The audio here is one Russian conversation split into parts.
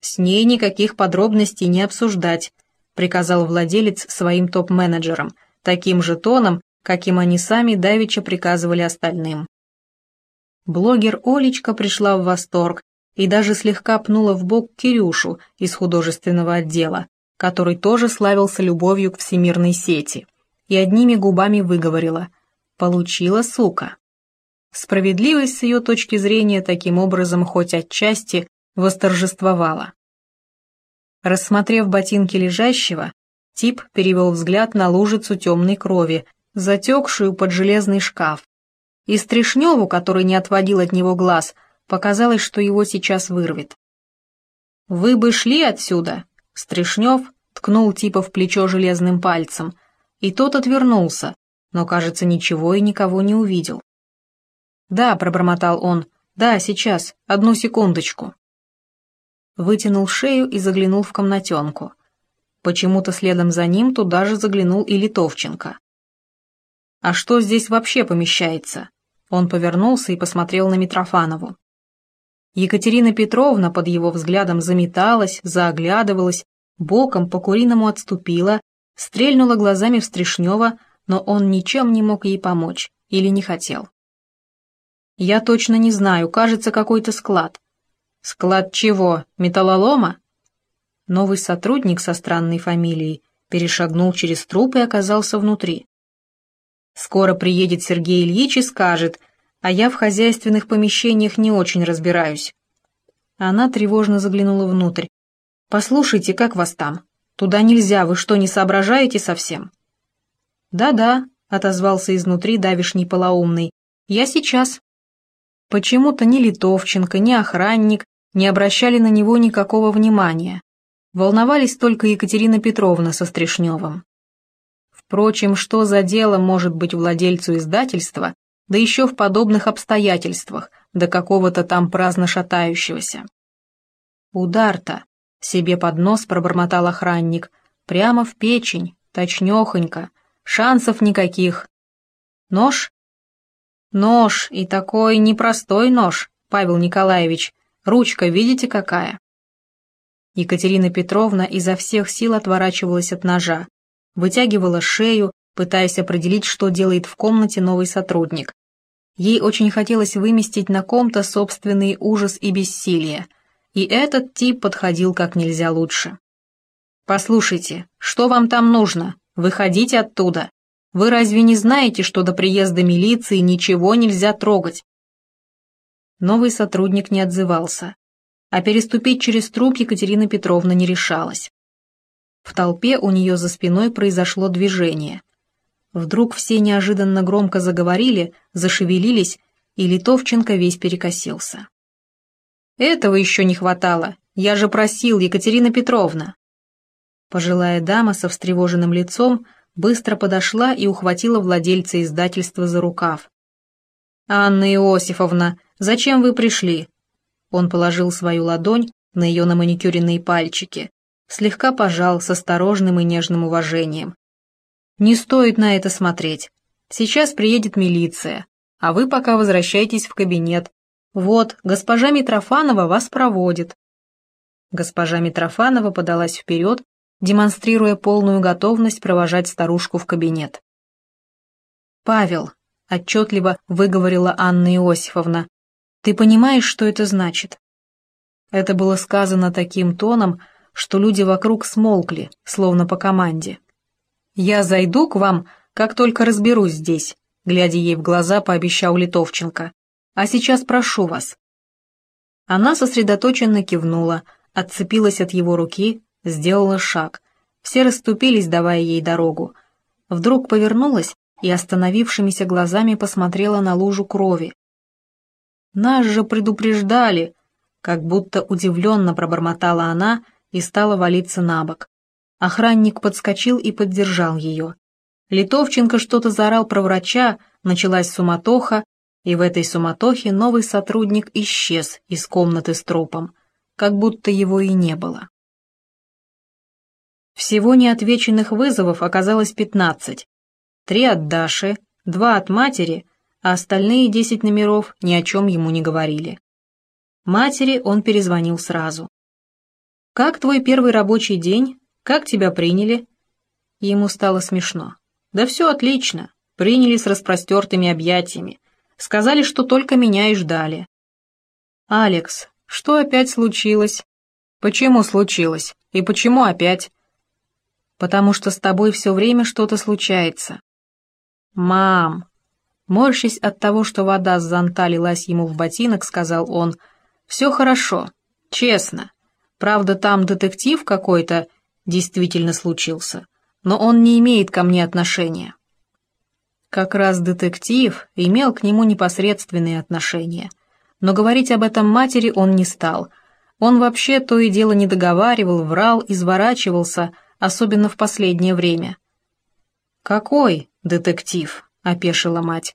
«С ней никаких подробностей не обсуждать», приказал владелец своим топ-менеджерам, таким же тоном, каким они сами давеча приказывали остальным. Блогер Олечка пришла в восторг и даже слегка пнула в бок Кирюшу из художественного отдела, который тоже славился любовью к всемирной сети, и одними губами выговорила «Получила сука». Справедливость с ее точки зрения таким образом хоть отчасти восторжествовала. Рассмотрев ботинки лежащего, тип перевел взгляд на лужицу темной крови, затекшую под железный шкаф. И Стришневу, который не отводил от него глаз, показалось, что его сейчас вырвет. «Вы бы шли отсюда!» Стришнев ткнул типа в плечо железным пальцем, и тот отвернулся, но, кажется, ничего и никого не увидел. «Да», — пробормотал он, — «да, сейчас, одну секундочку». Вытянул шею и заглянул в комнатенку. Почему-то следом за ним туда же заглянул и Литовченко. «А что здесь вообще помещается?» Он повернулся и посмотрел на Митрофанову. Екатерина Петровна под его взглядом заметалась, заоглядывалась, боком по-куриному отступила, стрельнула глазами в Стришнева, но он ничем не мог ей помочь или не хотел. «Я точно не знаю, кажется, какой-то склад». «Склад чего? Металлолома?» Новый сотрудник со странной фамилией перешагнул через труп и оказался внутри. «Скоро приедет Сергей Ильич и скажет, а я в хозяйственных помещениях не очень разбираюсь». Она тревожно заглянула внутрь. «Послушайте, как вас там? Туда нельзя, вы что, не соображаете совсем?» «Да-да», — отозвался изнутри давишний полоумный, — «я сейчас». Почему-то ни Литовченко, ни охранник не обращали на него никакого внимания. Волновались только Екатерина Петровна со Стришневым. Впрочем, что за дело может быть владельцу издательства, да еще в подобных обстоятельствах, до какого-то там праздно шатающегося? Удар-то, себе под нос пробормотал охранник, прямо в печень, точнехонько, шансов никаких. Нож? Нож, и такой непростой нож, Павел Николаевич. Ручка, видите, какая? Екатерина Петровна изо всех сил отворачивалась от ножа, вытягивала шею, пытаясь определить, что делает в комнате новый сотрудник. Ей очень хотелось выместить на ком-то собственный ужас и бессилие, и этот тип подходил как нельзя лучше. «Послушайте, что вам там нужно? Выходите оттуда!» Вы разве не знаете, что до приезда милиции ничего нельзя трогать?» Новый сотрудник не отзывался, а переступить через труп Екатерина Петровна не решалась. В толпе у нее за спиной произошло движение. Вдруг все неожиданно громко заговорили, зашевелились, и Литовченко весь перекосился. «Этого еще не хватало. Я же просил, Екатерина Петровна!» Пожилая дама со встревоженным лицом быстро подошла и ухватила владельца издательства за рукав. «Анна Иосифовна, зачем вы пришли?» Он положил свою ладонь на ее наманикюренные пальчики, слегка пожал с осторожным и нежным уважением. «Не стоит на это смотреть. Сейчас приедет милиция, а вы пока возвращайтесь в кабинет. Вот, госпожа Митрофанова вас проводит». Госпожа Митрофанова подалась вперед демонстрируя полную готовность провожать старушку в кабинет. «Павел», — отчетливо выговорила Анна Иосифовна, — «ты понимаешь, что это значит?» Это было сказано таким тоном, что люди вокруг смолкли, словно по команде. «Я зайду к вам, как только разберусь здесь», — глядя ей в глаза, пообещал Литовченко. «А сейчас прошу вас». Она сосредоточенно кивнула, отцепилась от его руки, сделала шаг. Все расступились, давая ей дорогу. Вдруг повернулась и остановившимися глазами посмотрела на лужу крови. «Нас же предупреждали!» Как будто удивленно пробормотала она и стала валиться на бок. Охранник подскочил и поддержал ее. Литовченко что-то заорал про врача, началась суматоха, и в этой суматохе новый сотрудник исчез из комнаты с трупом, как будто его и не было. Всего неотвеченных вызовов оказалось 15. Три от Даши, два от матери, а остальные 10 номеров ни о чем ему не говорили. Матери он перезвонил сразу. «Как твой первый рабочий день? Как тебя приняли?» Ему стало смешно. «Да все отлично. Приняли с распростертыми объятиями. Сказали, что только меня и ждали». «Алекс, что опять случилось?» «Почему случилось? И почему опять?» «Потому что с тобой все время что-то случается». «Мам!» Морщись от того, что вода с зонта лилась ему в ботинок, сказал он, «Все хорошо, честно. Правда, там детектив какой-то действительно случился, но он не имеет ко мне отношения». Как раз детектив имел к нему непосредственные отношения, но говорить об этом матери он не стал. Он вообще то и дело не договаривал, врал, изворачивался, особенно в последнее время. «Какой детектив?» — опешила мать.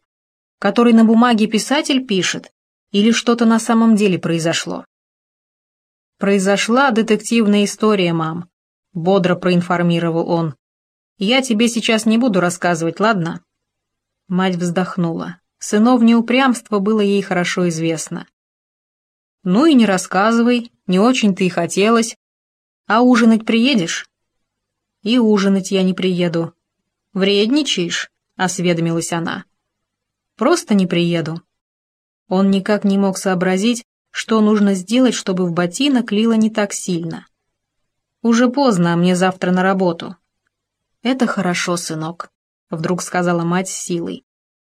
«Который на бумаге писатель пишет? Или что-то на самом деле произошло?» «Произошла детективная история, мам», — бодро проинформировал он. «Я тебе сейчас не буду рассказывать, ладно?» Мать вздохнула. Сыновнее упрямство было ей хорошо известно. «Ну и не рассказывай, не очень-то и хотелось. А ужинать приедешь?» «И ужинать я не приеду». «Вредничаешь?» — осведомилась она. «Просто не приеду». Он никак не мог сообразить, что нужно сделать, чтобы в ботинок лило не так сильно. «Уже поздно, а мне завтра на работу». «Это хорошо, сынок», — вдруг сказала мать с силой.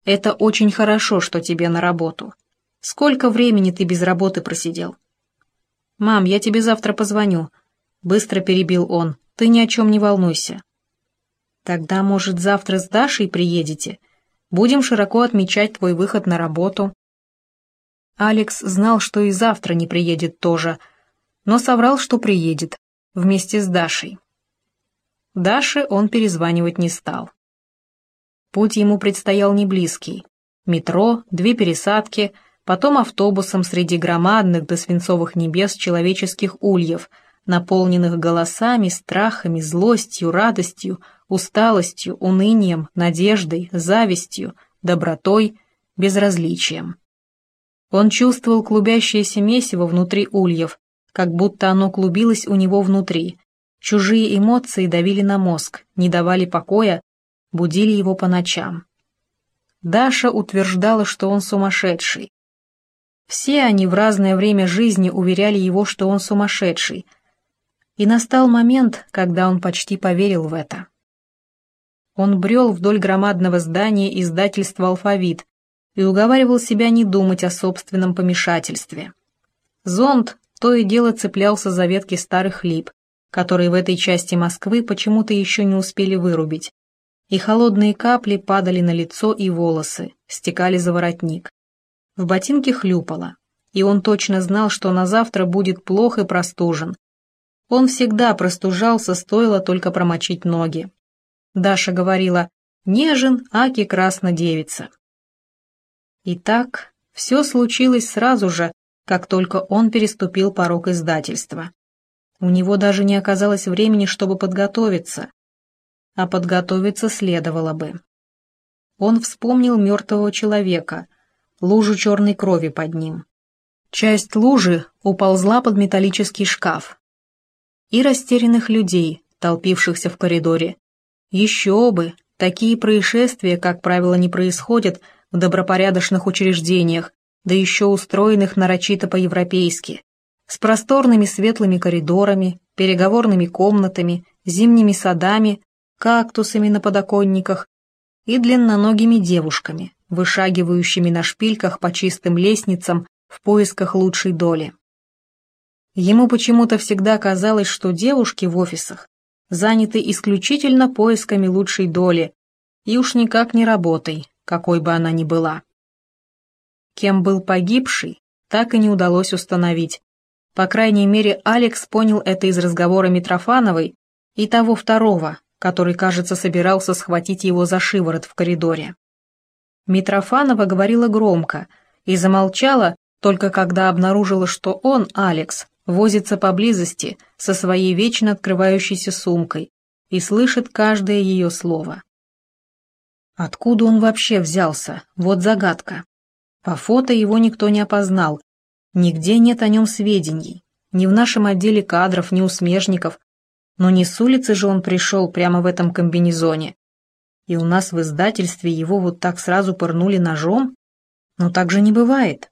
«Это очень хорошо, что тебе на работу. Сколько времени ты без работы просидел?» «Мам, я тебе завтра позвоню», — быстро перебил он. «Ты ни о чем не волнуйся». «Тогда, может, завтра с Дашей приедете? Будем широко отмечать твой выход на работу». Алекс знал, что и завтра не приедет тоже, но соврал, что приедет, вместе с Дашей. Даше он перезванивать не стал. Путь ему предстоял не близкий. Метро, две пересадки, потом автобусом среди громадных до свинцовых небес человеческих ульев, наполненных голосами, страхами, злостью, радостью, усталостью, унынием, надеждой, завистью, добротой, безразличием. Он чувствовал клубящееся месиво внутри ульев, как будто оно клубилось у него внутри. Чужие эмоции давили на мозг, не давали покоя, будили его по ночам. Даша утверждала, что он сумасшедший. Все они в разное время жизни уверяли его, что он сумасшедший. И настал момент, когда он почти поверил в это. Он брел вдоль громадного здания издательства «Алфавит», и уговаривал себя не думать о собственном помешательстве. Зонд то и дело цеплялся за ветки старых лип, которые в этой части Москвы почему-то еще не успели вырубить, и холодные капли падали на лицо и волосы, стекали за воротник. В ботинке хлюпало, и он точно знал, что на завтра будет плох и простужен. Он всегда простужался, стоило только промочить ноги. Даша говорила «Нежен, аки красно девица». И так все случилось сразу же, как только он переступил порог издательства. У него даже не оказалось времени, чтобы подготовиться. А подготовиться следовало бы. Он вспомнил мертвого человека, лужу черной крови под ним. Часть лужи уползла под металлический шкаф. И растерянных людей, толпившихся в коридоре. Еще бы, такие происшествия, как правило, не происходят, в добропорядочных учреждениях, да еще устроенных нарочито по-европейски, с просторными светлыми коридорами, переговорными комнатами, зимними садами, кактусами на подоконниках и длинноногими девушками, вышагивающими на шпильках по чистым лестницам в поисках лучшей доли. Ему почему-то всегда казалось, что девушки в офисах заняты исключительно поисками лучшей доли и уж никак не работой, какой бы она ни была. Кем был погибший, так и не удалось установить. По крайней мере, Алекс понял это из разговора Митрофановой и того второго, который, кажется, собирался схватить его за шиворот в коридоре. Митрофанова говорила громко и замолчала, только когда обнаружила, что он, Алекс, возится поблизости со своей вечно открывающейся сумкой и слышит каждое ее слово. Откуда он вообще взялся? Вот загадка. По фото его никто не опознал. Нигде нет о нем сведений. ни в нашем отделе кадров, ни у смежников. Но не с улицы же он пришел прямо в этом комбинезоне. И у нас в издательстве его вот так сразу пырнули ножом? Ну так же не бывает.